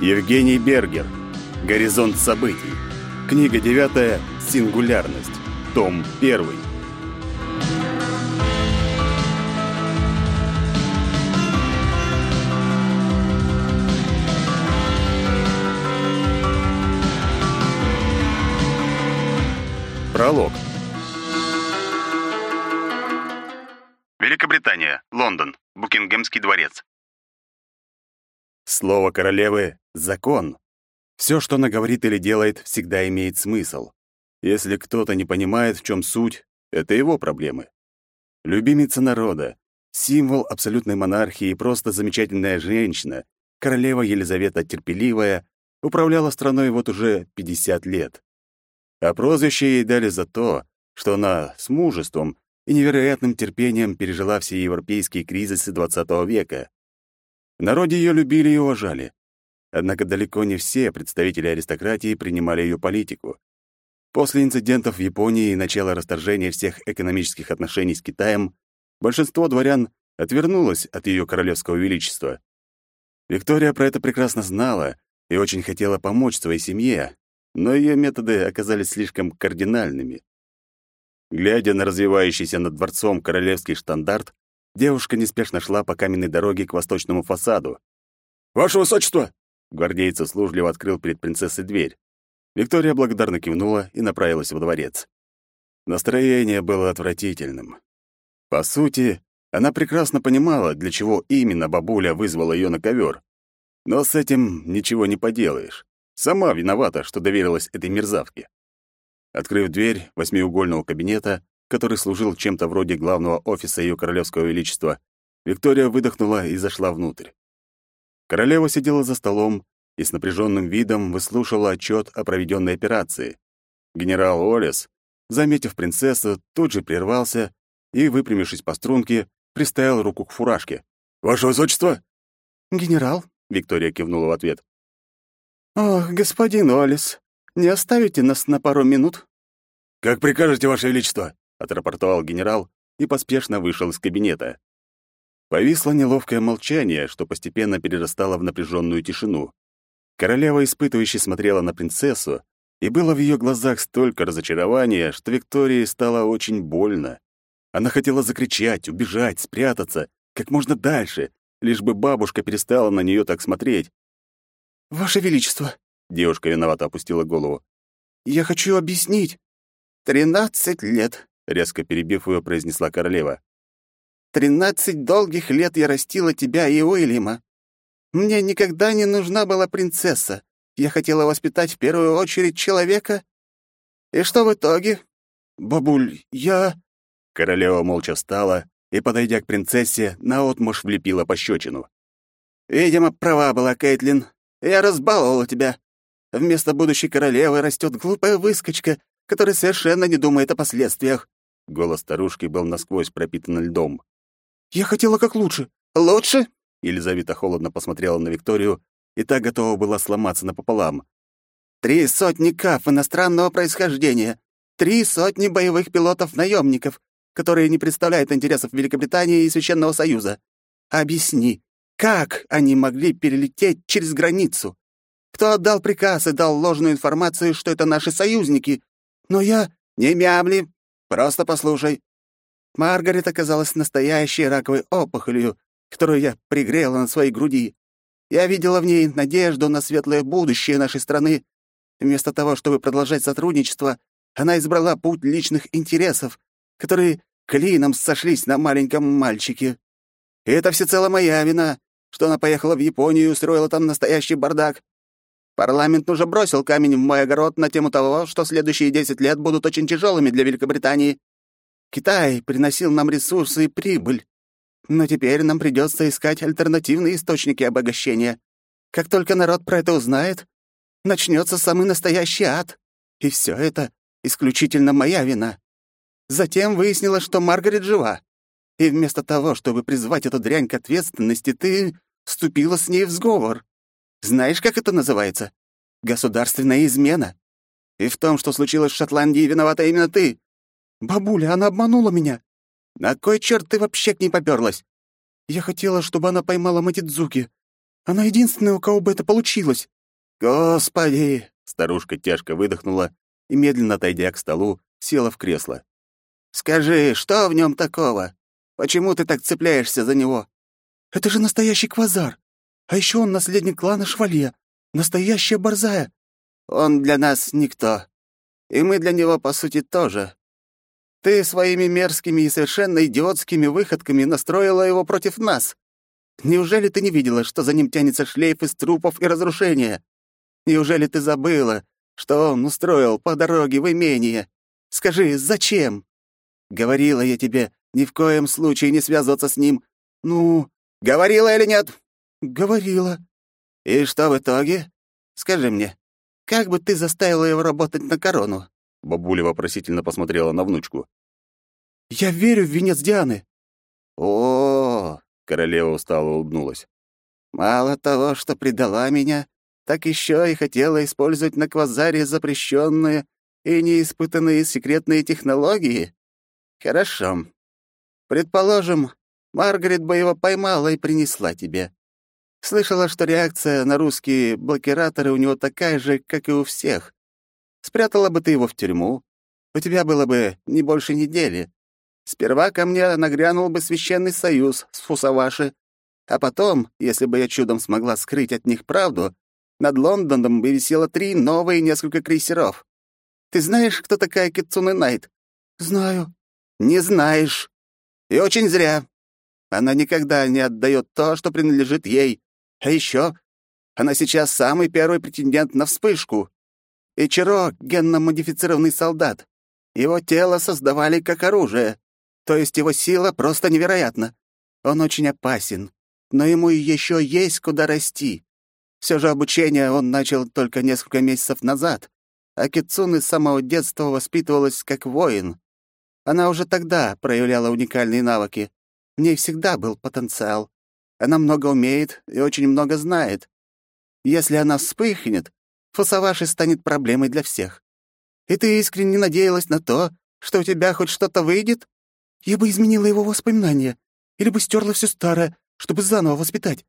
Евгений Бергер. Горизонт событий. Книга девятая. Сингулярность. Том первый. Пролог. Слово королевы — закон. Все, что она говорит или делает, всегда имеет смысл. Если кто-то не понимает, в чем суть, это его проблемы. Любимица народа, символ абсолютной монархии и просто замечательная женщина, королева Елизавета Терпеливая, управляла страной вот уже 50 лет. А прозвище ей дали за то, что она с мужеством и невероятным терпением пережила все европейские кризисы XX века. В народе ее любили и уважали. Однако далеко не все представители аристократии принимали ее политику. После инцидентов в Японии и начала расторжения всех экономических отношений с Китаем большинство дворян отвернулось от ее королевского величества. Виктория про это прекрасно знала и очень хотела помочь своей семье, но ее методы оказались слишком кардинальными. Глядя на развивающийся над дворцом королевский штандарт, девушка неспешно шла по каменной дороге к восточному фасаду. «Ваше высочество!» Гвардейец услужливо открыл перед принцессой дверь. Виктория благодарно кивнула и направилась во дворец. Настроение было отвратительным. По сути, она прекрасно понимала, для чего именно бабуля вызвала ее на ковер. Но с этим ничего не поделаешь. Сама виновата, что доверилась этой мерзавке. Открыв дверь восьмиугольного кабинета, который служил чем-то вроде главного офиса ее королевского величества, Виктория выдохнула и зашла внутрь. Королева сидела за столом и с напряженным видом выслушивала отчет о проведенной операции. Генерал Олес, заметив принцессу, тут же прервался и, выпрямившись по струнке, приставил руку к фуражке. «Ваше высочество!» «Генерал», — Виктория кивнула в ответ. «Ох, господин Олис, не оставите нас на пару минут?» «Как прикажете, Ваше Величество», — отрапортовал генерал и поспешно вышел из кабинета. Повисло неловкое молчание, что постепенно перерастало в напряженную тишину. Королева испытывающе смотрела на принцессу, и было в ее глазах столько разочарования, что Виктории стало очень больно. Она хотела закричать, убежать, спрятаться, как можно дальше, лишь бы бабушка перестала на нее так смотреть. «Ваше Величество!» — девушка виновато опустила голову. «Я хочу объяснить». «Тринадцать лет», — резко перебив ее, произнесла королева. «Тринадцать долгих лет я растила тебя и Уильяма. Мне никогда не нужна была принцесса. Я хотела воспитать в первую очередь человека. И что в итоге?» «Бабуль, я...» Королева молча встала и, подойдя к принцессе, наотмашь влепила пощечину. «Видимо, права была Кейтлин. Я разбаловала тебя. Вместо будущей королевы растет глупая выскочка, которая совершенно не думает о последствиях». Голос старушки был насквозь пропитан льдом. «Я хотела как лучше». «Лучше?» Елизавета холодно посмотрела на Викторию, и та готова была сломаться напополам. «Три сотни каф иностранного происхождения, три сотни боевых пилотов-наемников, которые не представляют интересов Великобритании и Священного Союза. Объясни, как они могли перелететь через границу? Кто отдал приказ и дал ложную информацию, что это наши союзники? Но я... Не мямли, просто послушай. Маргарет оказалась настоящей раковой опухолью, которую я пригрела на своей груди. Я видела в ней надежду на светлое будущее нашей страны. Вместо того, чтобы продолжать сотрудничество, она избрала путь личных интересов, которые клином сошлись на маленьком мальчике. И это всецело моя вина что она поехала в Японию и устроила там настоящий бардак. Парламент уже бросил камень в мой огород на тему того, что следующие 10 лет будут очень тяжелыми для Великобритании. Китай приносил нам ресурсы и прибыль. Но теперь нам придется искать альтернативные источники обогащения. Как только народ про это узнает, начнется самый настоящий ад. И все это исключительно моя вина. Затем выяснилось, что Маргарет жива. И вместо того, чтобы призвать эту дрянь к ответственности, ты вступила с ней в сговор. Знаешь, как это называется? Государственная измена. И в том, что случилось в Шотландии, виновата именно ты. Бабуля, она обманула меня. На кой черт ты вообще к ней попёрлась?» «Я хотела, чтобы она поймала Матидзуки. Она единственная, у кого бы это получилось». «Господи!» — старушка тяжко выдохнула и, медленно отойдя к столу, села в кресло. «Скажи, что в нем такого? Почему ты так цепляешься за него?» «Это же настоящий квазар. А еще он наследник клана Швале. Настоящая борзая». «Он для нас никто. И мы для него, по сути, тоже. Ты своими мерзкими и совершенно идиотскими выходками настроила его против нас. Неужели ты не видела, что за ним тянется шлейф из трупов и разрушения? Неужели ты забыла, что он устроил по дороге в имение? Скажи, зачем? Говорила я тебе, ни в коем случае не связываться с ним. Ну, говорила или нет? Говорила. И что в итоге? Скажи мне, как бы ты заставила его работать на корону? Бабуля вопросительно посмотрела на внучку. «Я верю в венец Дианы». «О, -о, -о королева устало улыбнулась. «Мало того, что предала меня, так еще и хотела использовать на квазаре запрещенные и неиспытанные секретные технологии? Хорошо. Предположим, Маргарет бы его поймала и принесла тебе. Слышала, что реакция на русские блокираторы у него такая же, как и у всех. Спрятала бы ты его в тюрьму, у тебя было бы не больше недели. Сперва ко мне нагрянул бы священный союз с Фусаваши, а потом, если бы я чудом смогла скрыть от них правду, над Лондоном бы висело три новые несколько крейсеров. Ты знаешь, кто такая Китсуне Найт? Знаю. Не знаешь. И очень зря. Она никогда не отдает то, что принадлежит ей. А еще она сейчас самый первый претендент на вспышку. Ичиро — генно-модифицированный солдат. Его тело создавали как оружие. То есть его сила просто невероятна. Он очень опасен, но ему еще есть куда расти. Все же обучение он начал только несколько месяцев назад, а Кицуны с самого детства воспитывалась как воин. Она уже тогда проявляла уникальные навыки. В ней всегда был потенциал. Она много умеет и очень много знает. Если она вспыхнет, Фусаваши станет проблемой для всех. И ты искренне надеялась на то, что у тебя хоть что-то выйдет? Я бы изменила его воспоминания или бы стерла все старое, чтобы заново воспитать.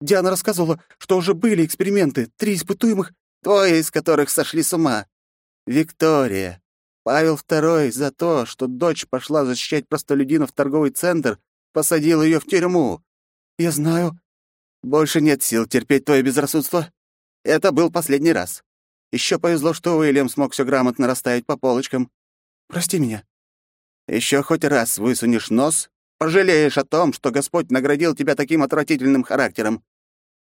Диана рассказывала, что уже были эксперименты, три испытуемых, двое из которых сошли с ума. Виктория. Павел II за то, что дочь пошла защищать простолюдинов в торговый центр, посадил ее в тюрьму. Я знаю. Больше нет сил терпеть твое безрассудство. Это был последний раз. Еще повезло, что Уильям смог все грамотно расставить по полочкам. Прости меня. Еще хоть раз высунешь нос, пожалеешь о том, что Господь наградил тебя таким отвратительным характером.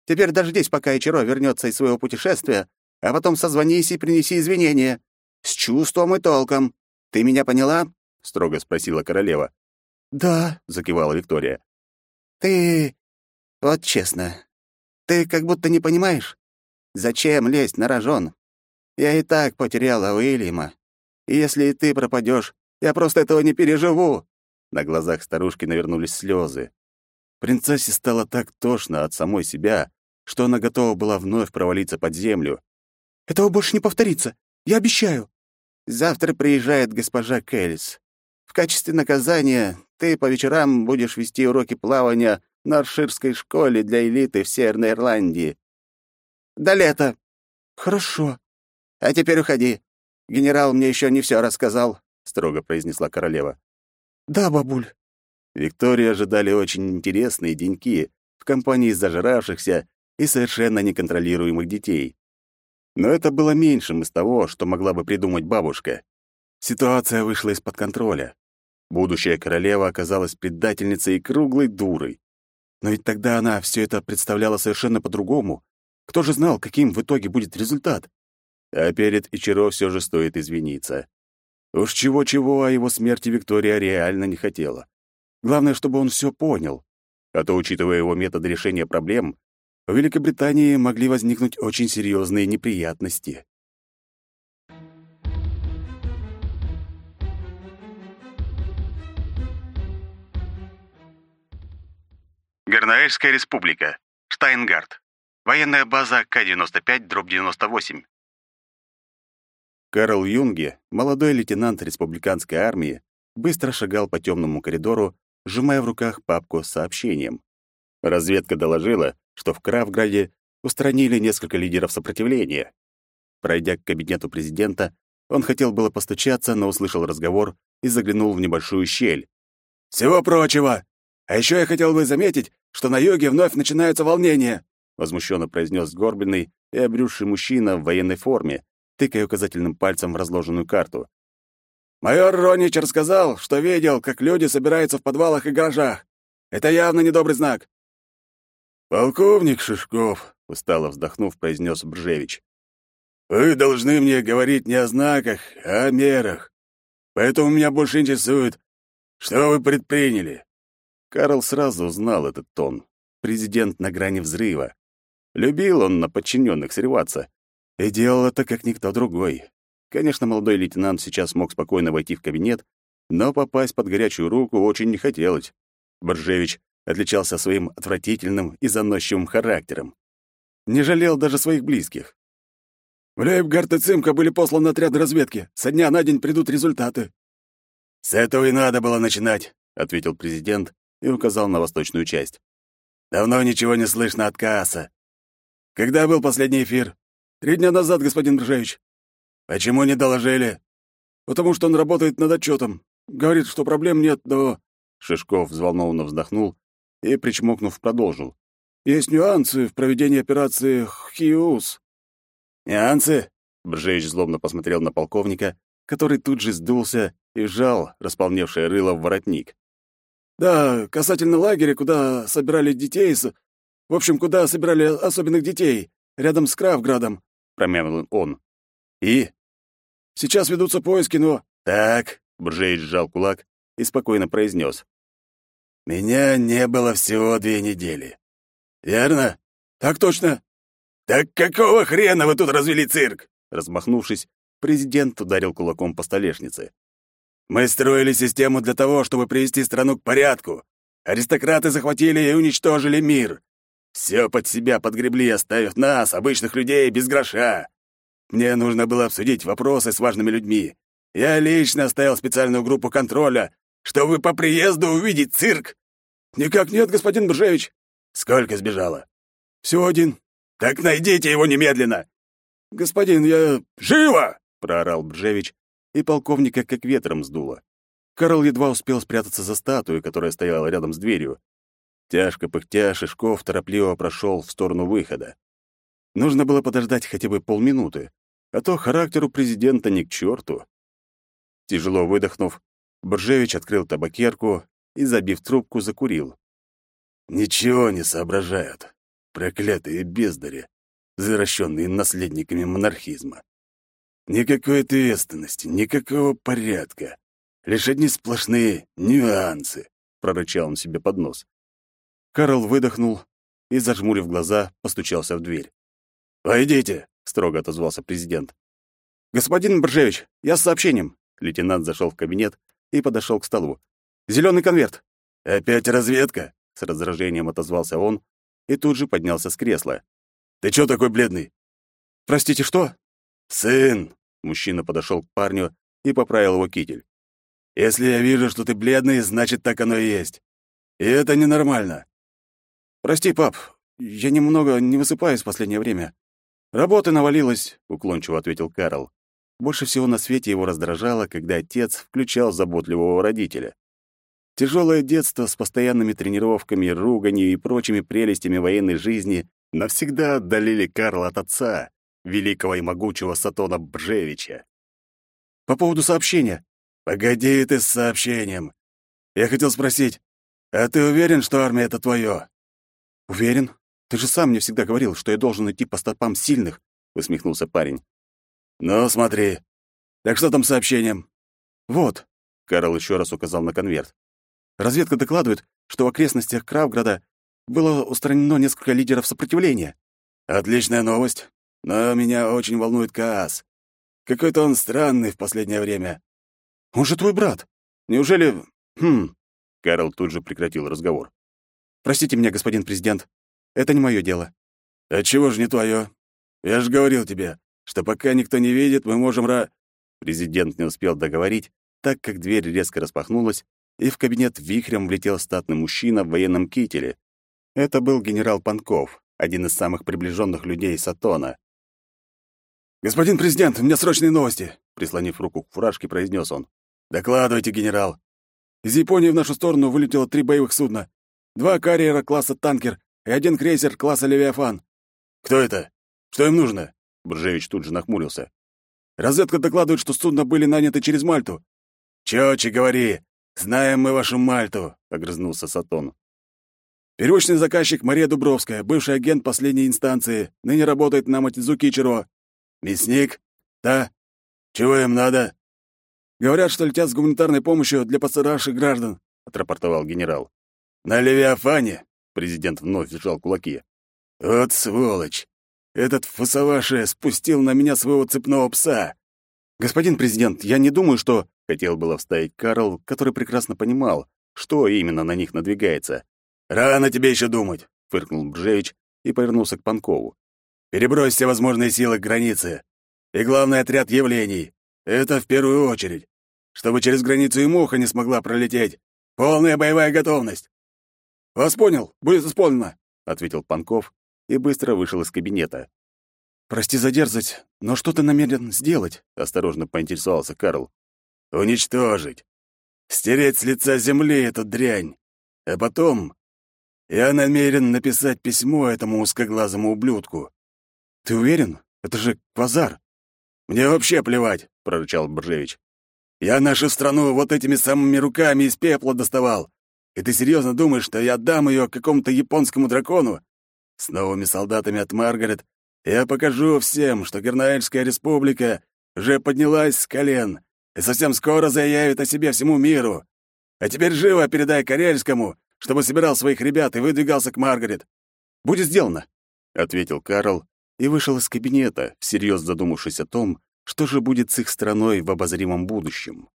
Теперь дождись, пока Ичиро вернется из своего путешествия, а потом созвонись и принеси извинения. С чувством и толком. Ты меня поняла?» — строго спросила королева. «Да», — закивала Виктория. «Ты... вот честно, ты как будто не понимаешь. Зачем лезть на рожон? Я и так потеряла Уильяма. И если и ты пропадешь, я просто этого не переживу!» На глазах старушки навернулись слезы. Принцессе стало так тошно от самой себя, что она готова была вновь провалиться под землю. «Этого больше не повторится, я обещаю!» «Завтра приезжает госпожа Келлис. В качестве наказания ты по вечерам будешь вести уроки плавания на Арширской школе для элиты в Северной Ирландии. До лета. Хорошо. А теперь уходи. Генерал мне еще не все рассказал, строго произнесла королева. Да, бабуль. Виктории ожидали очень интересные деньки в компании зажравшихся и совершенно неконтролируемых детей. Но это было меньшим из того, что могла бы придумать бабушка. Ситуация вышла из-под контроля. Будущая королева оказалась предательницей и круглой дурой. Но ведь тогда она все это представляла совершенно по-другому. Кто же знал, каким в итоге будет результат? А перед Ичиро все же стоит извиниться. Уж чего-чего, а его смерти Виктория реально не хотела. Главное, чтобы он все понял. А то, учитывая его методы решения проблем, в Великобритании могли возникнуть очень серьезные неприятности. Гарнаэльская республика. Штайнгард. Военная база К-95-98. Карл Юнге, молодой лейтенант республиканской армии, быстро шагал по темному коридору, сжимая в руках папку с сообщением. Разведка доложила, что в Кравграде устранили несколько лидеров сопротивления. Пройдя к кабинету президента, он хотел было постучаться, но услышал разговор и заглянул в небольшую щель. «Всего прочего! А еще я хотел бы заметить, что на юге вновь начинаются волнения!» возмущенно произнес горбленный и обрюзший мужчина в военной форме, тыкая указательным пальцем в разложенную карту. «Майор Ронич рассказал, что видел, как люди собираются в подвалах и гаражах. Это явно недобрый знак». «Полковник Шишков», — устало вздохнув, произнес Бржевич, «вы должны мне говорить не о знаках, а о мерах. Поэтому меня больше интересует, что вы предприняли». Карл сразу узнал этот тон. Президент на грани взрыва. Любил он на подчиненных срываться. И делал это как никто другой. Конечно, молодой лейтенант сейчас мог спокойно войти в кабинет, но попасть под горячую руку очень не хотелось. Боржевич отличался своим отвратительным и заносчивым характером. Не жалел даже своих близких. «В Лейбгард и Цимка были посланы отряды разведки. Со дня на день придут результаты». «С этого и надо было начинать», — ответил президент и указал на восточную часть. «Давно ничего не слышно от Кааса. Когда был последний эфир? Три дня назад, господин Бржевич. Почему не доложили? Потому что он работает над отчетом. Говорит, что проблем нет, но... Шишков взволнованно вздохнул и, причмокнув, продолжил. Есть нюансы в проведении операции «Хиус». «Нюансы?» — Бржевич злобно посмотрел на полковника, который тут же сдулся и сжал располневшее рыло в воротник. «Да, касательно лагеря, куда собирали детей с... В общем, куда собирали особенных детей, рядом с Кравградом», — промямлил он. «И?» «Сейчас ведутся поиски, но...» «Так», — Бржеич сжал кулак и спокойно произнес. «Меня не было всего две недели. Верно? Так точно. Так какого хрена вы тут развели цирк?» Размахнувшись, президент ударил кулаком по столешнице. «Мы строили систему для того, чтобы привести страну к порядку. Аристократы захватили и уничтожили мир. Все под себя подгребли, оставив нас, обычных людей, без гроша. Мне нужно было обсудить вопросы с важными людьми. Я лично оставил специальную группу контроля, чтобы по приезду увидеть цирк. Никак нет, господин Бржевич. Сколько сбежало? Всего один. Так найдите его немедленно. Господин, я... Живо! проорал Бржевич, и полковника как ветром сдуло. Карл едва успел спрятаться за статую, которая стояла рядом с дверью. Тяжко пыхтя, Шишков торопливо прошел в сторону выхода. Нужно было подождать хотя бы полминуты, а то характеру президента ни к черту. Тяжело выдохнув, Боржевич открыл табакерку и, забив трубку, закурил. «Ничего не соображают. Проклятые бездари, заращенные наследниками монархизма. Никакой ответственности, никакого порядка. Лишь одни сплошные нюансы», — прорычал он себе под нос. Карл выдохнул и, зажмурив глаза, постучался в дверь. «Войдите», — строго отозвался президент. «Господин Бржевич, я с сообщением». Лейтенант зашел в кабинет и подошел к столу. «Зеленый конверт». «Опять разведка?» — с раздражением отозвался он и тут же поднялся с кресла. «Ты чё такой бледный?» «Простите, что?» «Сын!» — мужчина подошел к парню и поправил его китель. «Если я вижу, что ты бледный, значит, так оно и есть. И это ненормально. «Прости, пап, я немного не высыпаюсь в последнее время. Работы навалилось», — уклончиво ответил Карл. Больше всего на свете его раздражало, когда отец включал заботливого родителя. Тяжелое детство с постоянными тренировками, руганью и прочими прелестями военной жизни навсегда отдалили Карла от отца, великого и могучего Сатона Бжевича. «По поводу сообщения». «Погоди ты с сообщением. Я хотел спросить, а ты уверен, что армия — это твое?» «Уверен? Ты же сам мне всегда говорил, что я должен идти по стопам сильных», — усмехнулся парень. «Ну, смотри. Так что там с сообщением?» «Вот», — Карл еще раз указал на конверт. «Разведка докладывает, что в окрестностях Кравграда было устранено несколько лидеров сопротивления». «Отличная новость. Но меня очень волнует Каас. Какой-то он странный в последнее время». «Он же твой брат. Неужели...» «Хм...» Карл тут же прекратил разговор. Простите меня, господин президент. Это не мое дело. А чего же не твое? Я же говорил тебе, что пока никто не видит, мы можем ра...» Президент не успел договорить, так как дверь резко распахнулась, и в кабинет вихрем влетел статный мужчина в военном кителе. Это был генерал Панков, один из самых приближенных людей Сатона. «Господин президент, у меня срочные новости!» Прислонив руку к фуражке, произнес он. «Докладывайте, генерал!» Из Японии в нашу сторону вылетело три боевых судна. Два карьера класса «Танкер» и один крейсер класса «Левиафан». «Кто это? Что им нужно?» Буржевич тут же нахмурился. «Разведка докладывает, что судна были наняты через Мальту». «Чёче говори! Знаем мы вашу Мальту!» — огрызнулся Сатон. «Первичный заказчик Мария Дубровская, бывший агент последней инстанции, ныне работает на Матидзуки Ичиро. Мясник? Да. Чего им надо?» «Говорят, что летят с гуманитарной помощью для пострадавших граждан», — отрапортовал генерал. «На Левиафане?» — президент вновь сжал кулаки. «Вот сволочь! Этот фасоваши спустил на меня своего цепного пса!» «Господин президент, я не думаю, что...» — хотел было вставить Карл, который прекрасно понимал, что именно на них надвигается. «Рано тебе еще думать!» — фыркнул Бжевич и повернулся к Панкову. «Перебрось все возможные силы к границе. И главный отряд явлений. Это в первую очередь. Чтобы через границу и муха не смогла пролететь. Полная боевая готовность. «Вас понял, будет исполнено», — ответил Панков и быстро вышел из кабинета. «Прости за дерзость, но что ты намерен сделать?» — осторожно поинтересовался Карл. «Уничтожить. Стереть с лица земли эту дрянь. А потом я намерен написать письмо этому узкоглазому ублюдку». «Ты уверен? Это же квазар». «Мне вообще плевать», — прорычал Бржевич. «Я нашу страну вот этими самыми руками из пепла доставал. И ты серьезно думаешь, что я отдам ее какому-то японскому дракону? С новыми солдатами от Маргарет я покажу всем, что Гернаэльская республика уже поднялась с колен и совсем скоро заявит о себе всему миру. А теперь живо передай Карельскому, чтобы собирал своих ребят и выдвигался к Маргарет. Будет сделано, — ответил Карл и вышел из кабинета, всерьез задумавшись о том, что же будет с их страной в обозримом будущем.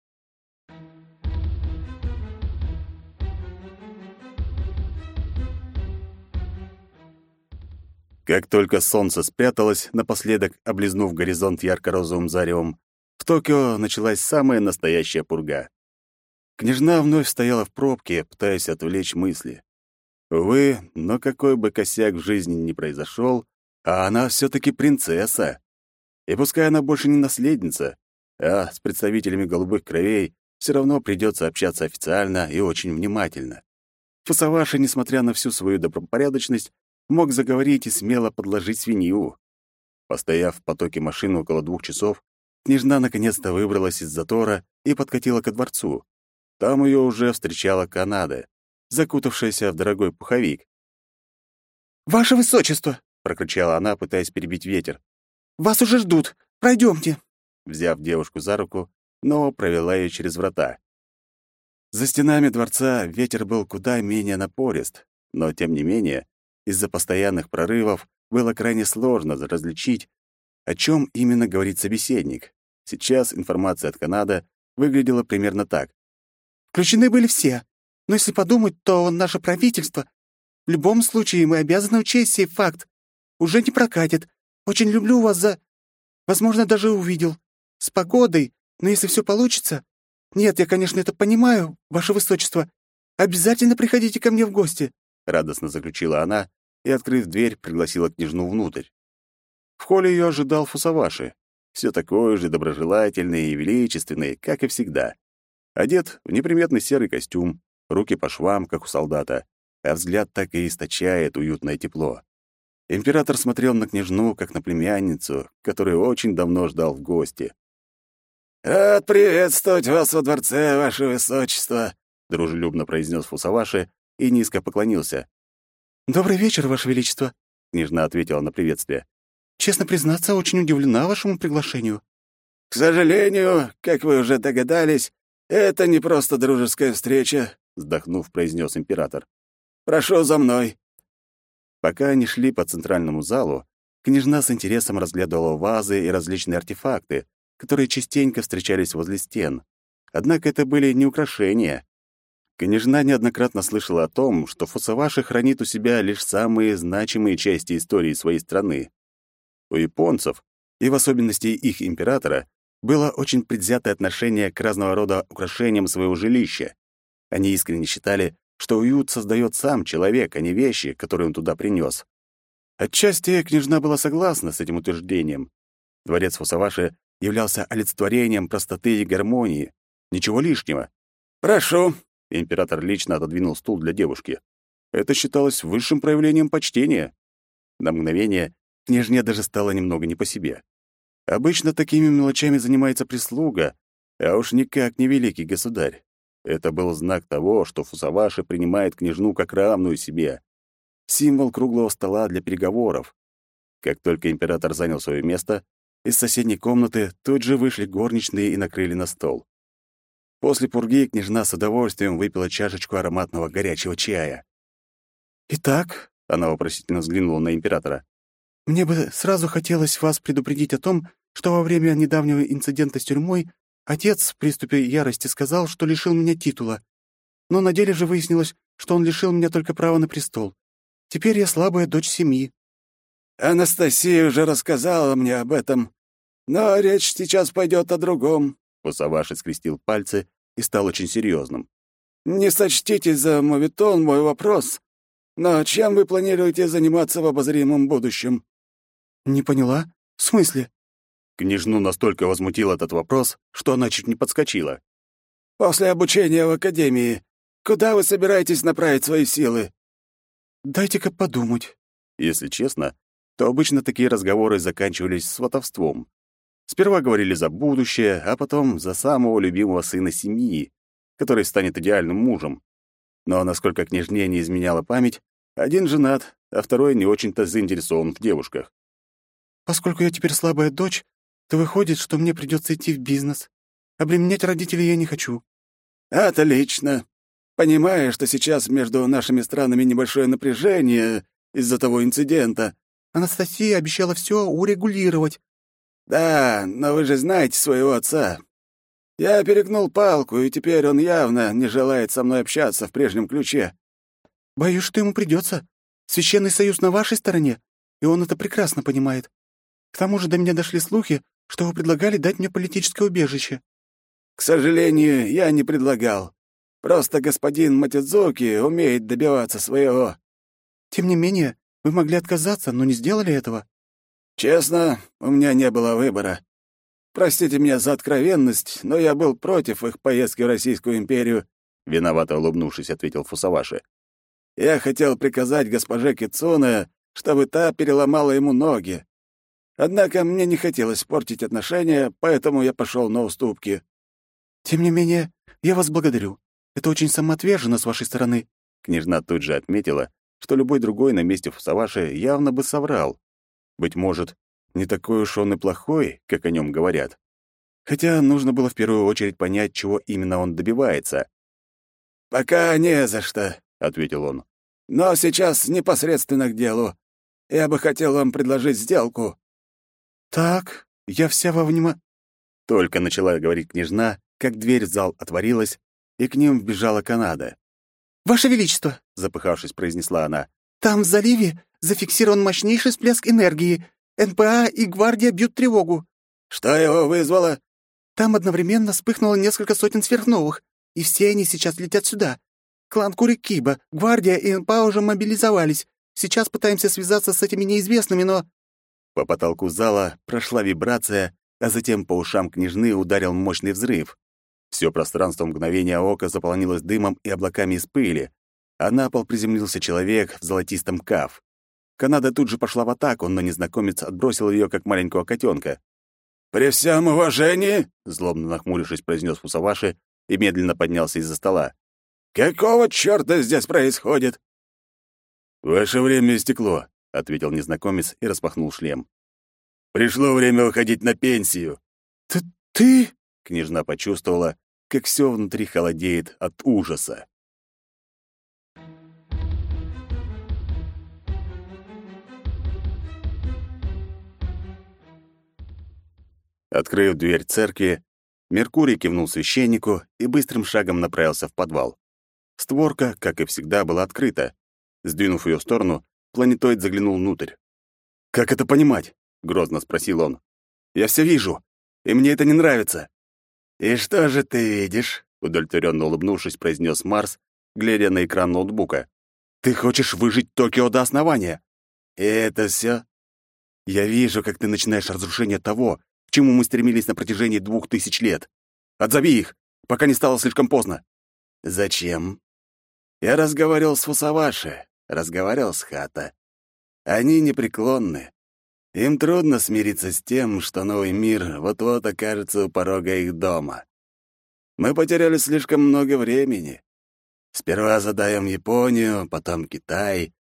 Как только солнце спряталось, напоследок облизнув горизонт ярко-розовым заревом, в Токио началась самая настоящая пурга. Княжна вновь стояла в пробке, пытаясь отвлечь мысли. Увы, но какой бы косяк в жизни ни произошел, а она все таки принцесса. И пускай она больше не наследница, а с представителями голубых кровей все равно придется общаться официально и очень внимательно. Фусаваши, несмотря на всю свою добропорядочность, мог заговорить и смело подложить свинью. Постояв в потоке машин около двух часов, княжна наконец-то выбралась из затора и подкатила ко дворцу. Там ее уже встречала Канада, закутавшаяся в дорогой пуховик. «Ваше высочество!» — прокричала она, пытаясь перебить ветер. «Вас уже ждут! Пройдемте!» Взяв девушку за руку, но провела ее через врата. За стенами дворца ветер был куда менее напорист, но, тем не менее, из-за постоянных прорывов было крайне сложно различить, о чем именно говорит собеседник. Сейчас информация от Канады выглядела примерно так. «Включены были все, но если подумать, то наше правительство... В любом случае мы обязаны учесть сей факт. Уже не прокатит. Очень люблю вас за... Возможно, даже увидел. С погодой, но если все получится... Нет, я, конечно, это понимаю, ваше высочество. Обязательно приходите ко мне в гости», — радостно заключила она и, открыв дверь, пригласила княжну внутрь. В холле ее ожидал Фусаваши, все такой же доброжелательный и величественный, как и всегда. Одет в неприметный серый костюм, руки по швам, как у солдата, а взгляд так и источает уютное тепло. Император смотрел на княжну, как на племянницу, которую очень давно ждал в гости. «Рад приветствовать вас во дворце, ваше высочество», — дружелюбно произнес Фусаваши и низко поклонился. «Добрый вечер, Ваше Величество», — княжна ответила на приветствие. «Честно признаться, очень удивлена вашему приглашению». «К сожалению, как вы уже догадались, это не просто дружеская встреча», — вздохнув, произнес император. «Прошу за мной». Пока они шли по центральному залу, княжна с интересом разглядывала вазы и различные артефакты, которые частенько встречались возле стен. Однако это были не украшения, Княжна неоднократно слышала о том, что Фусаваши хранит у себя лишь самые значимые части истории своей страны. У японцев, и в особенности их императора, было очень предвзятое отношение к разного рода украшениям своего жилища. Они искренне считали, что уют создает сам человек, а не вещи, которые он туда принес. Отчасти княжна была согласна с этим утверждением. Дворец Фусаваши являлся олицетворением простоты и гармонии. Ничего лишнего. «Прошу!» — император лично отодвинул стул для девушки. Это считалось высшим проявлением почтения. На мгновение княжне даже стало немного не по себе. Обычно такими мелочами занимается прислуга, а уж никак не великий государь. Это был знак того, что Фусаваши принимает княжну как равную себе. Символ круглого стола для переговоров. Как только император занял свое место, из соседней комнаты тут же вышли горничные и накрыли на стол. После пурги княжна с удовольствием выпила чашечку ароматного горячего чая. «Итак», — она вопросительно взглянула на императора, «мне бы сразу хотелось вас предупредить о том, что во время недавнего инцидента с тюрьмой отец в приступе ярости сказал, что лишил меня титула. Но на деле же выяснилось, что он лишил меня только права на престол. Теперь я слабая дочь семьи». «Анастасия уже рассказала мне об этом. Но речь сейчас пойдет о другом». Пусаваши скрестил пальцы и стал очень серьезным. «Не сочтите за моветон мой вопрос, но чем вы планируете заниматься в обозримом будущем?» «Не поняла. В смысле?» Княжну настолько возмутил этот вопрос, что она чуть не подскочила. «После обучения в академии, куда вы собираетесь направить свои силы?» «Дайте-ка подумать». Если честно, то обычно такие разговоры заканчивались сватовством. Сперва говорили за будущее, а потом за самого любимого сына семьи, который станет идеальным мужем. Но насколько княжне не изменяла память, один женат, а второй не очень-то заинтересован в девушках. Поскольку я теперь слабая дочь, то выходит, что мне придется идти в бизнес. Обременять родителей я не хочу». «Отлично. Понимаю, что сейчас между нашими странами небольшое напряжение из-за того инцидента». «Анастасия обещала все урегулировать». «Да, но вы же знаете своего отца. Я перегнул палку, и теперь он явно не желает со мной общаться в прежнем ключе». «Боюсь, что ему придется. Священный союз на вашей стороне, и он это прекрасно понимает. К тому же до меня дошли слухи, что вы предлагали дать мне политическое убежище». «К сожалению, я не предлагал. Просто господин Матидзуки умеет добиваться своего». «Тем не менее, вы могли отказаться, но не сделали этого». «Честно, у меня не было выбора. Простите меня за откровенность, но я был против их поездки в Российскую империю», — виновато улыбнувшись, ответил Фусаваши. «Я хотел приказать госпоже Кицуне, чтобы та переломала ему ноги. Однако мне не хотелось портить отношения, поэтому я пошел на уступки. Тем не менее, я вас благодарю. Это очень самоотверженно с вашей стороны. Княжна тут же отметила, что любой другой на месте Фусаваши явно бы соврал. Быть может, не такой уж он и плохой, как о нем говорят. Хотя нужно было в первую очередь понять, чего именно он добивается. «Пока не за что», — ответил он. «Но сейчас непосредственно к делу. Я бы хотел вам предложить сделку». «Так, я вся во внима...» Только начала говорить княжна, как дверь в зал отворилась, и к ним вбежала Канада. «Ваше Величество!» — запыхавшись, произнесла она. «Там, в заливе, зафиксирован мощнейший всплеск энергии. НПА и гвардия бьют тревогу». «Что его вызвало?» «Там одновременно вспыхнуло несколько сотен сверхновых, и все они сейчас летят сюда. Клан Курикиба, гвардия и НПА уже мобилизовались. Сейчас пытаемся связаться с этими неизвестными, но...» По потолку зала прошла вибрация, а затем по ушам княжны ударил мощный взрыв. Все пространство мгновения ока заполнилось дымом и облаками из пыли, а на пол приземлился человек в золотистом каф. Канада тут же пошла в атаку, но незнакомец отбросил ее как маленького котенка. «При всем уважении!» — злобно нахмурившись, произнес Фусаваши и медленно поднялся из-за стола. «Какого чёрта здесь происходит?» «Ваше время истекло», — ответил незнакомец и распахнул шлем. «Пришло время выходить на пенсию». «Ты... ты...» — княжна почувствовала, как все внутри холодеет от ужаса. Открыв дверь церкви, Меркурий кивнул священнику и быстрым шагом направился в подвал. Створка, как и всегда, была открыта. Сдвинув ее в сторону, Планетоид заглянул внутрь. «Как это понимать?» — грозно спросил он. «Я все вижу. и мне это не нравится». «И что же ты видишь?» — удовлетворенно улыбнувшись, произнес Марс, глядя на экран ноутбука. «Ты хочешь выжить Токио до основания?» «И это все? «Я вижу, как ты начинаешь разрушение того, к чему мы стремились на протяжении двух тысяч лет. Отзови их, пока не стало слишком поздно». «Зачем?» «Я разговаривал с Фусаваши, разговаривал с Хата. Они непреклонны. Им трудно смириться с тем, что новый мир вот-вот окажется у порога их дома. Мы потеряли слишком много времени. Сперва задаем Японию, потом Китай.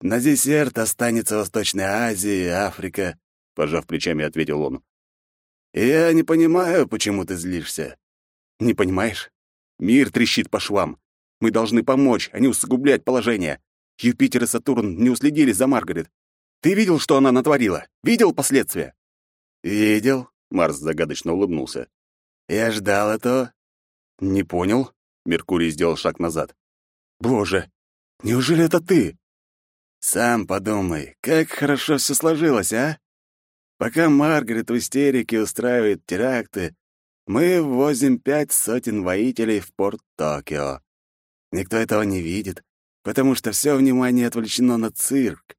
На десерт останется Восточная Азия Африка, — пожав плечами, ответил он. Я не понимаю, почему ты злишься. Не понимаешь? Мир трещит по швам. Мы должны помочь, а не усугублять положение. Юпитер и Сатурн не уследили за Маргарет. Ты видел, что она натворила? Видел последствия? Видел, Марс загадочно улыбнулся. Я ждал этого. Не понял. Меркурий сделал шаг назад. Боже, неужели это ты? Сам подумай, как хорошо все сложилось, а? Пока Маргарет в истерике устраивает теракты, мы ввозим пять сотен воителей в порт Токио. Никто этого не видит, потому что все внимание отвлечено на цирк.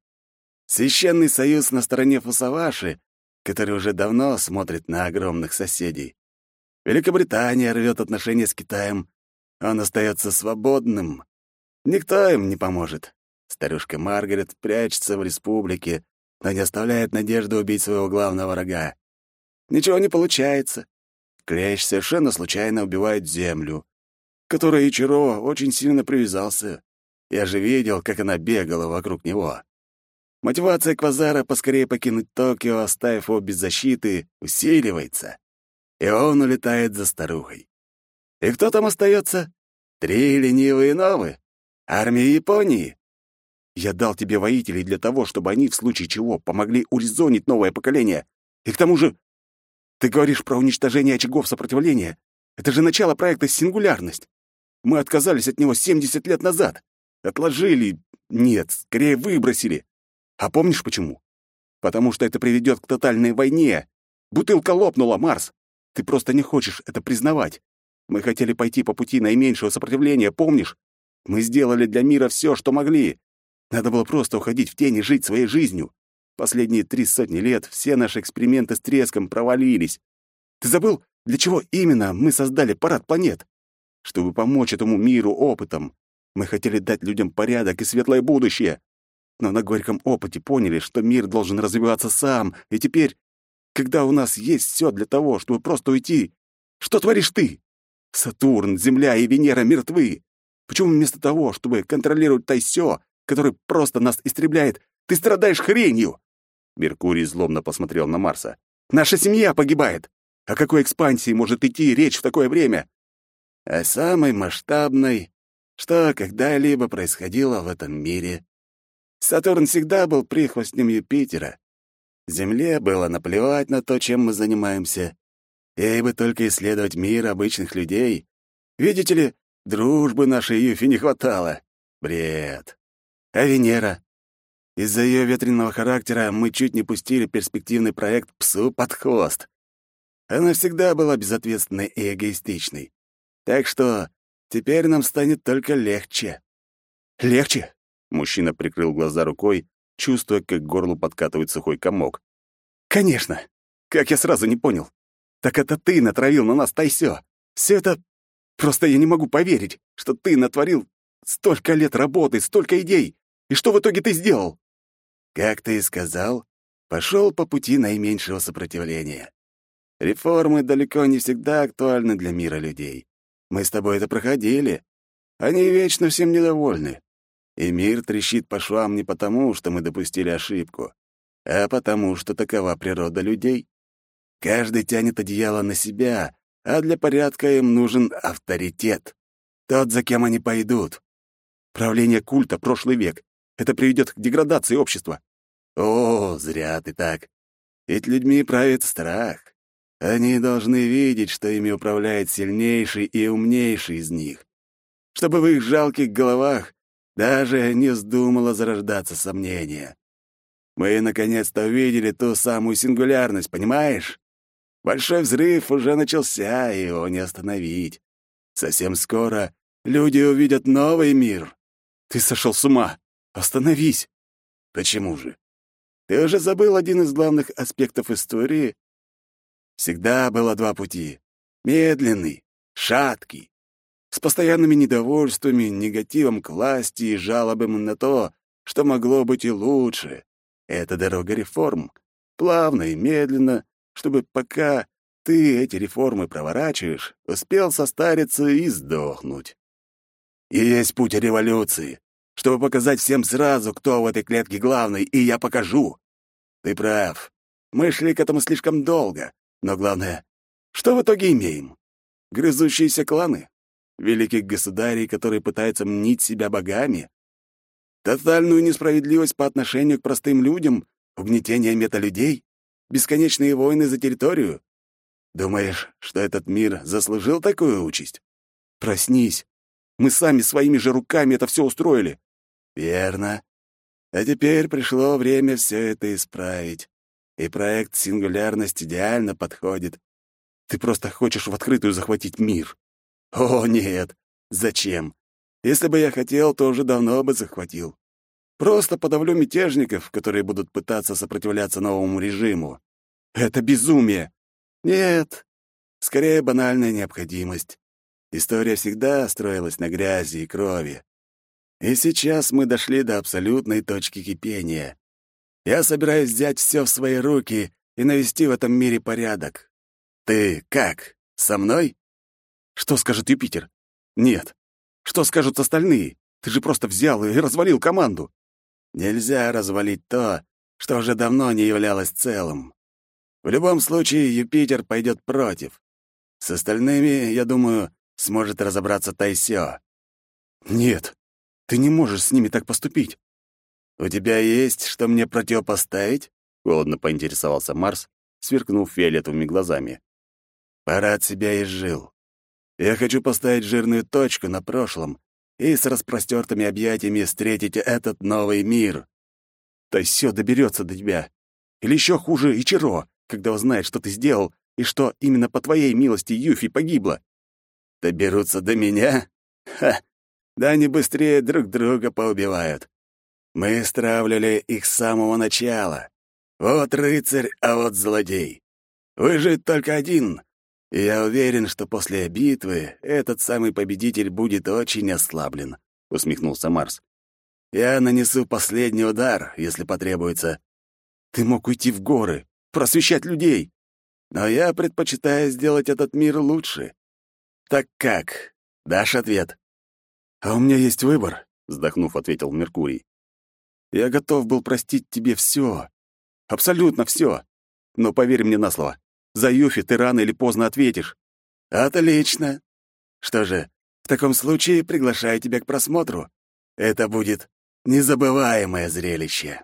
Священный союз на стороне Фусаваши, который уже давно смотрит на огромных соседей. Великобритания рвет отношения с Китаем. Он остается свободным. Никто им не поможет. Старушка Маргарет прячется в республике, но не оставляет надежды убить своего главного врага. Ничего не получается. Клещ совершенно случайно убивает землю, к которой Ичиро очень сильно привязался. Я же видел, как она бегала вокруг него. Мотивация Квазара поскорее покинуть Токио, оставив его без защиты, усиливается. И он улетает за старухой. И кто там остается? Три ленивые новые. Армия Японии. Я дал тебе воителей для того, чтобы они, в случае чего, помогли урезонить новое поколение. И к тому же... Ты говоришь про уничтожение очагов сопротивления. Это же начало проекта «Сингулярность». Мы отказались от него 70 лет назад. Отложили... Нет, скорее выбросили. А помнишь почему? Потому что это приведет к тотальной войне. Бутылка лопнула, Марс. Ты просто не хочешь это признавать. Мы хотели пойти по пути наименьшего сопротивления, помнишь? Мы сделали для мира все, что могли. Надо было просто уходить в тень и жить своей жизнью. Последние три сотни лет все наши эксперименты с треском провалились. Ты забыл, для чего именно мы создали парад планет? Чтобы помочь этому миру опытом. Мы хотели дать людям порядок и светлое будущее. Но на горьком опыте поняли, что мир должен развиваться сам, и теперь, когда у нас есть все для того, чтобы просто уйти, что творишь ты? Сатурн, Земля и Венера мертвы. Почему вместо того, чтобы контролировать Тайсё, который просто нас истребляет, ты страдаешь хренью?» Меркурий злобно посмотрел на Марса. «Наша семья погибает! О какой экспансии может идти речь в такое время?» «О самой масштабной, что когда-либо происходило в этом мире. Сатурн всегда был прихвостнем Юпитера. Земле было наплевать на то, чем мы занимаемся. Ей бы только исследовать мир обычных людей. Видите ли, дружбы нашей Юфи не хватало. Бред. А Венера? Из-за ее ветреного характера мы чуть не пустили перспективный проект «Псу под хвост». Она всегда была безответственной и эгоистичной. Так что теперь нам станет только легче. Легче? Мужчина прикрыл глаза рукой, чувствуя, как к горлу подкатывает сухой комок. «Конечно! Как я сразу не понял! Так это ты натравил на нас Тайсё! Все это... Просто я не могу поверить, что ты натворил столько лет работы, столько идей! И что в итоге ты сделал?» «Как ты и сказал, пошел по пути наименьшего сопротивления. Реформы далеко не всегда актуальны для мира людей. Мы с тобой это проходили. Они вечно всем недовольны. И мир трещит по швам не потому, что мы допустили ошибку, а потому, что такова природа людей. Каждый тянет одеяло на себя, а для порядка им нужен авторитет. Тот, за кем они пойдут. Правление культа — прошлый век. Это приведет к деградации общества. О, зря ты так. Ведь людьми правит страх. Они должны видеть, что ими управляет сильнейший и умнейший из них. Чтобы в их жалких головах даже не вздумало зарождаться сомнение. Мы наконец-то увидели ту самую сингулярность, понимаешь? Большой взрыв уже начался, и его не остановить. Совсем скоро люди увидят новый мир. Ты сошел с ума. Остановись. Почему же? Ты уже забыл один из главных аспектов истории? Всегда было два пути. Медленный, шаткий, с постоянными недовольствами, негативом к власти и жалобами на то, что могло быть и лучше. Это дорога реформ. Плавно и медленно, чтобы пока ты эти реформы проворачиваешь, успел состариться и сдохнуть. И есть путь революции, чтобы показать всем сразу, кто в этой клетке главный, и я покажу. Ты прав. Мы шли к этому слишком долго. Но главное, что в итоге имеем? Грызущиеся кланы? Великих государей, которые пытаются мнить себя богами? Тотальную несправедливость по отношению к простым людям, угнетение металюдей? Бесконечные войны за территорию? Думаешь, что этот мир заслужил такую участь? Проснись. Мы сами своими же руками это все устроили. Верно. А теперь пришло время все это исправить. И проект «Сингулярность» идеально подходит. Ты просто хочешь в открытую захватить мир. О, нет. Зачем? Если бы я хотел, то уже давно бы захватил. Просто подавлю мятежников, которые будут пытаться сопротивляться новому режиму. Это безумие. Нет, скорее банальная необходимость. История всегда строилась на грязи и крови. И сейчас мы дошли до абсолютной точки кипения. Я собираюсь взять все в свои руки и навести в этом мире порядок. Ты как, со мной? Что скажет Юпитер? Нет. Что скажут остальные? Ты же просто взял и развалил команду. Нельзя развалить то, что уже давно не являлось целым. В любом случае, Юпитер пойдет против. С остальными, я думаю, сможет разобраться Тайсё. Нет, ты не можешь с ними так поступить. У тебя есть, что мне противопоставить? Холодно поинтересовался Марс, сверкнув фиолетовыми глазами. Пора от себя изжил. Я хочу поставить жирную точку на прошлом и с распростертыми объятиями встретить этот новый мир. Тайсё доберется до тебя. Или еще хуже, Ичиро, когда узнает, что ты сделал, и что именно по твоей милости Юфи погибла. Доберутся до меня? Ха! Да они быстрее друг друга поубивают. Мы стравливали их с самого начала. Вот рыцарь, а вот злодей. Выжит только один. И я уверен, что после битвы этот самый победитель будет очень ослаблен, — усмехнулся Марс. Я нанесу последний удар, если потребуется. Ты мог уйти в горы, просвещать людей. Но я предпочитаю сделать этот мир лучше. Так как? Дашь ответ? «А у меня есть выбор», — вздохнув, ответил Меркурий. «Я готов был простить тебе все, абсолютно все. Но поверь мне на слово, за Юфи ты рано или поздно ответишь». «Отлично. Что же, в таком случае приглашаю тебя к просмотру. Это будет незабываемое зрелище».